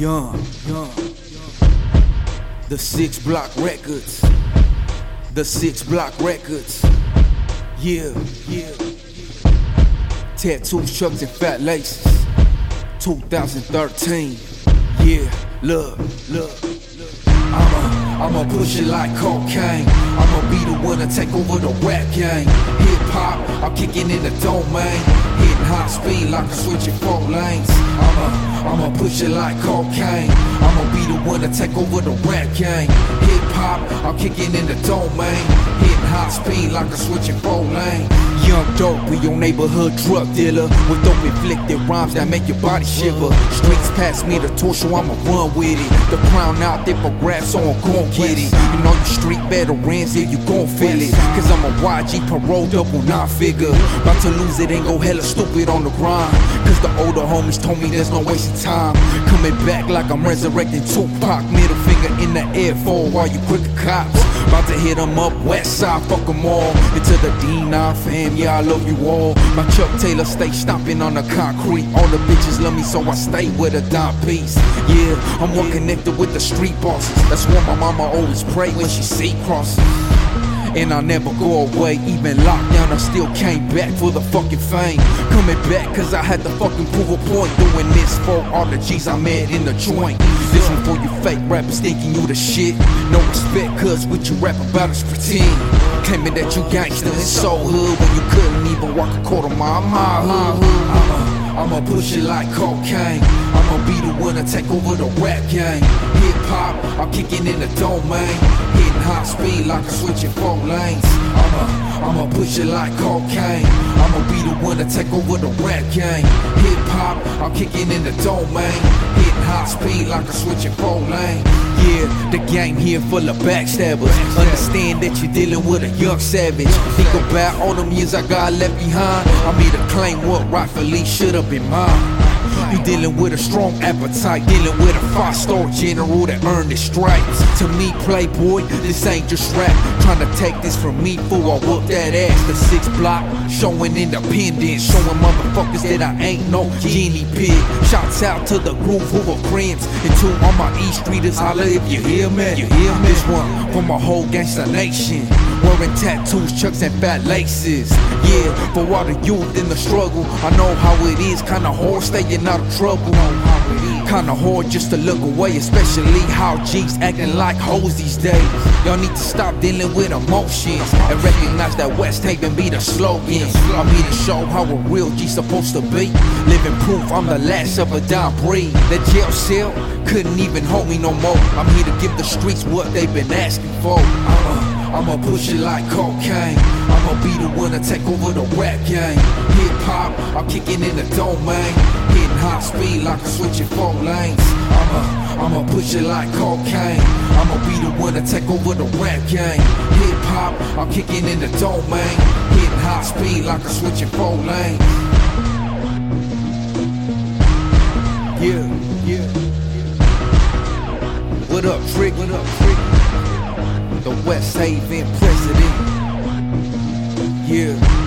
Young, young. The six block records. The six block records. Yeah, yeah. Tattoos, chucks, and fat laces. 2013. Yeah, look, look. I'ma, I'ma push it like cocaine. I'ma be the one to take over the rap game. Hip hop, I'm kicking in the domain. Hitting high speed like I'm switching four lanes. I'ma, I'ma push it like cocaine. I'ma be the one to take over the rap game. Hip hop, I'm kicking in the domain. Hitting high speed like I'm switching four lanes. Young dope, we your neighborhood drug dealer with dope inflicted rhymes that make your body shiver. Streets pass me the torch, so I'ma run with it. The crown out there for grabs, so I'm gon' get it. You know you street veterans, yeah, you gon' feel it. Cause a YG parole double nine figure. About to lose it and go hella stupid on the grind. Cause the older homies told me there's no wasting time. Coming back like I'm resurrecting Tupac. Middle finger in the air for all you quicker cops. About to hit 'em up, west side, fuck 'em all. Into the D9 fam, yeah, I love you all. My Chuck Taylor stay stomping on the concrete. All the bitches love me, so I stay with a dime piece. Yeah, I'm more connected with the street bosses. That's what my mama always pray when she see crosses. And I never go away, even lockdown, I still came back for the fucking fame. Coming back cause I had to fucking prove a point. Doing this for all the G's I met in the joint. This one for you fake rappers thinking you the shit. No respect cause what you rap about is pretend. Claiming that you gangster and so hood when you couldn't even walk a quarter mile. My hood. I'ma, I'ma push it like cocaine. I'ma be the one to take over the rap game. Hip hop, in the domain. Hitting high speed like I'm switching four lanes. I'ma, I'ma push it like cocaine. I'ma be the one to take over the rap game. Hip hop, I'm kicking in the domain. Hitting high speed like I'm switching four lanes. Yeah, the game here full of backstabbers. Understand that you're dealing with a young savage. Think about all them years I got left behind. I made a claim what rightfully should have been mine. You dealing with a strong appetite, dealing with a five-star general that earned his stripes. To me, playboy, this ain't just rap. Trying to take this from me, fool, I whoop that ass. The six block, showing independence, showing motherfuckers that I ain't no guinea pig. Shouts out to the group who are friends, and to all my East Streeters, holla if you hear me. You hear me? This one for my whole gangsta nation. Wearing tattoos, chucks, and fat laces. Yeah, for all the youth in the struggle, I know how it is, kinda hard staying out of trouble. Kinda hard just to look away, especially how G's acting like hoes these days. Y'all need to stop dealing with emotions and recognize that West Haven be the slogan. I'm here to show how a real G supposed to be. Living proof I'm the last of a dying breed. That jail cell couldn't even hold me no more. I'm here to give the streets what they've been asking for. I'ma I'ma push it like cocaine. I'ma be the one to take over the rap game. Hip hop, I'm kicking in the domain. Hitting high speed like I'm switching four lanes. I'ma, I'ma push it like cocaine. I'ma be the one to take over the rap game. Hip hop, I'm kicking in the domain. Hitting high speed like I'm switching four lanes. Yeah, yeah. What up, Trick? What up, Trick? The West Haven president. Yeah.